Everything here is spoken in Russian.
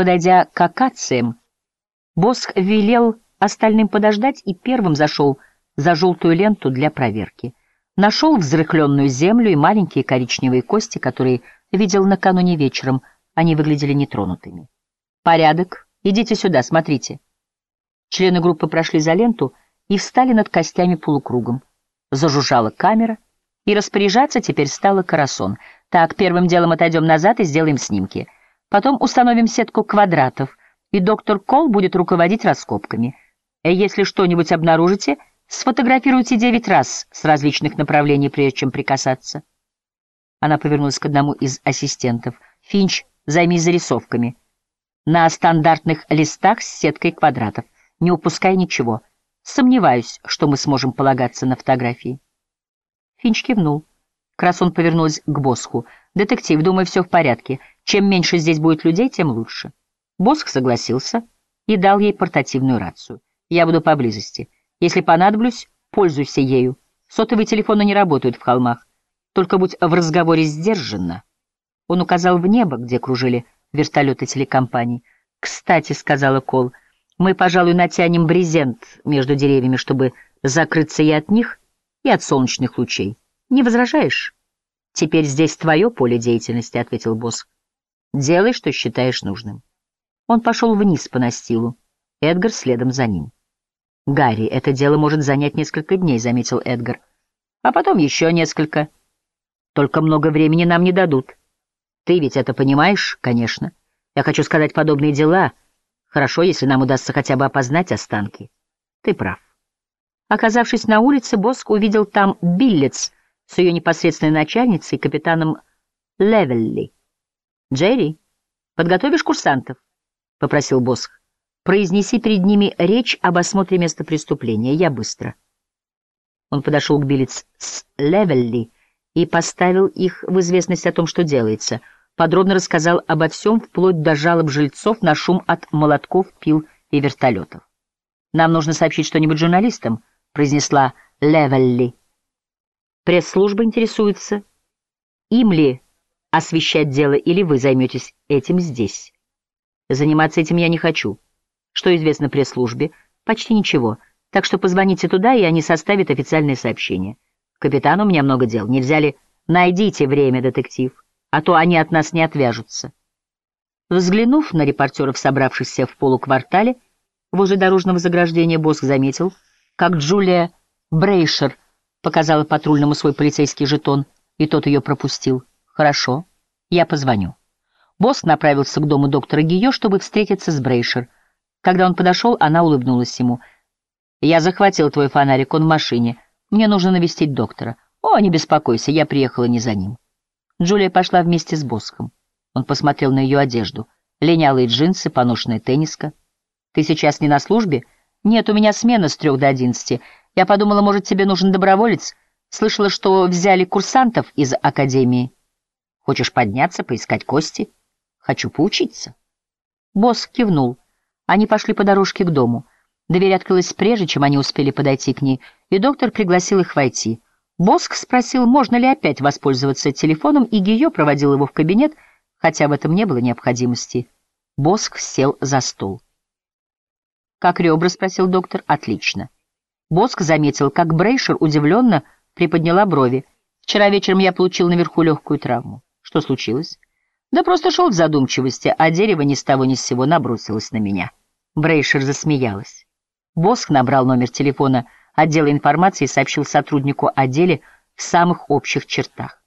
Подойдя к акациям, Босх велел остальным подождать и первым зашел за желтую ленту для проверки. Нашел взрыхленную землю и маленькие коричневые кости, которые видел накануне вечером. Они выглядели нетронутыми. «Порядок. Идите сюда, смотрите». Члены группы прошли за ленту и встали над костями полукругом. Зажужжала камера, и распоряжаться теперь стала Карасон. Так, первым делом отойдем назад и сделаем снимки. Потом установим сетку квадратов, и доктор Кол будет руководить раскопками. Если что-нибудь обнаружите, сфотографируйте девять раз с различных направлений, прежде чем прикасаться. Она повернулась к одному из ассистентов. «Финч, займись зарисовками. На стандартных листах с сеткой квадратов. Не упускай ничего. Сомневаюсь, что мы сможем полагаться на фотографии». Финч кивнул. Красон повернулась к Босху. «Детектив, думаю, все в порядке. Чем меньше здесь будет людей, тем лучше». Босх согласился и дал ей портативную рацию. «Я буду поблизости. Если понадоблюсь, пользуйся ею. Сотовые телефоны не работают в холмах. Только будь в разговоре сдержанно». Он указал в небо, где кружили вертолеты телекомпаний. «Кстати», — сказала Кол, — «мы, пожалуй, натянем брезент между деревьями, чтобы закрыться и от них, и от солнечных лучей. Не возражаешь?» «Теперь здесь твое поле деятельности», — ответил босс. «Делай, что считаешь нужным». Он пошел вниз по настилу. Эдгар следом за ним. «Гарри, это дело может занять несколько дней», — заметил Эдгар. «А потом еще несколько. Только много времени нам не дадут. Ты ведь это понимаешь, конечно. Я хочу сказать, подобные дела. Хорошо, если нам удастся хотя бы опознать останки. Ты прав». Оказавшись на улице, Боск увидел там Биллец с ее непосредственной начальницей, капитаном Левелли. «Джерри, подготовишь курсантов?» — попросил Босх. «Произнеси перед ними речь об осмотре места преступления. Я быстро». Он подошел к Биллец с Левелли и поставил их в известность о том, что делается. Подробно рассказал обо всем, вплоть до жалоб жильцов на шум от молотков, пил и вертолетов. «Нам нужно сообщить что-нибудь журналистам», — произнесла Левелли. «Пресс-служба интересуется, им ли освещать дело, или вы займетесь этим здесь?» «Заниматься этим я не хочу. Что известно пресс-службе? Почти ничего. Так что позвоните туда, и они составят официальное сообщение. Капитан, у меня много дел. Нельзя ли... Найдите время, детектив, а то они от нас не отвяжутся». Взглянув на репортеров, собравшихся в полуквартале, возле дорожного заграждения, Боск заметил — как Джулия Брейшер показала патрульному свой полицейский жетон, и тот ее пропустил. «Хорошо, я позвоню». Босс направился к дому доктора Гио, чтобы встретиться с Брейшер. Когда он подошел, она улыбнулась ему. «Я захватил твой фонарик, он в машине. Мне нужно навестить доктора». «О, не беспокойся, я приехала не за ним». Джулия пошла вместе с Босхом. Он посмотрел на ее одежду. Линялые джинсы, поношенная тенниска. «Ты сейчас не на службе?» «Нет, у меня смена с трех до одиннадцати. Я подумала, может, тебе нужен доброволец. Слышала, что взяли курсантов из академии. Хочешь подняться, поискать кости? Хочу поучиться». Босс кивнул. Они пошли по дорожке к дому. Дверь открылась прежде, чем они успели подойти к ней, и доктор пригласил их войти. Боск спросил, можно ли опять воспользоваться телефоном, и Гио проводил его в кабинет, хотя в этом не было необходимости. Боск сел за стол. «Как ребра?» — спросил доктор. «Отлично». Боск заметил, как Брейшер удивленно приподняла брови. «Вчера вечером я получил наверху легкую травму. Что случилось?» «Да просто шел в задумчивости, а дерево ни с того ни с сего набросилось на меня». Брейшер засмеялась. Боск набрал номер телефона отдела информации и сообщил сотруднику о деле в самых общих чертах.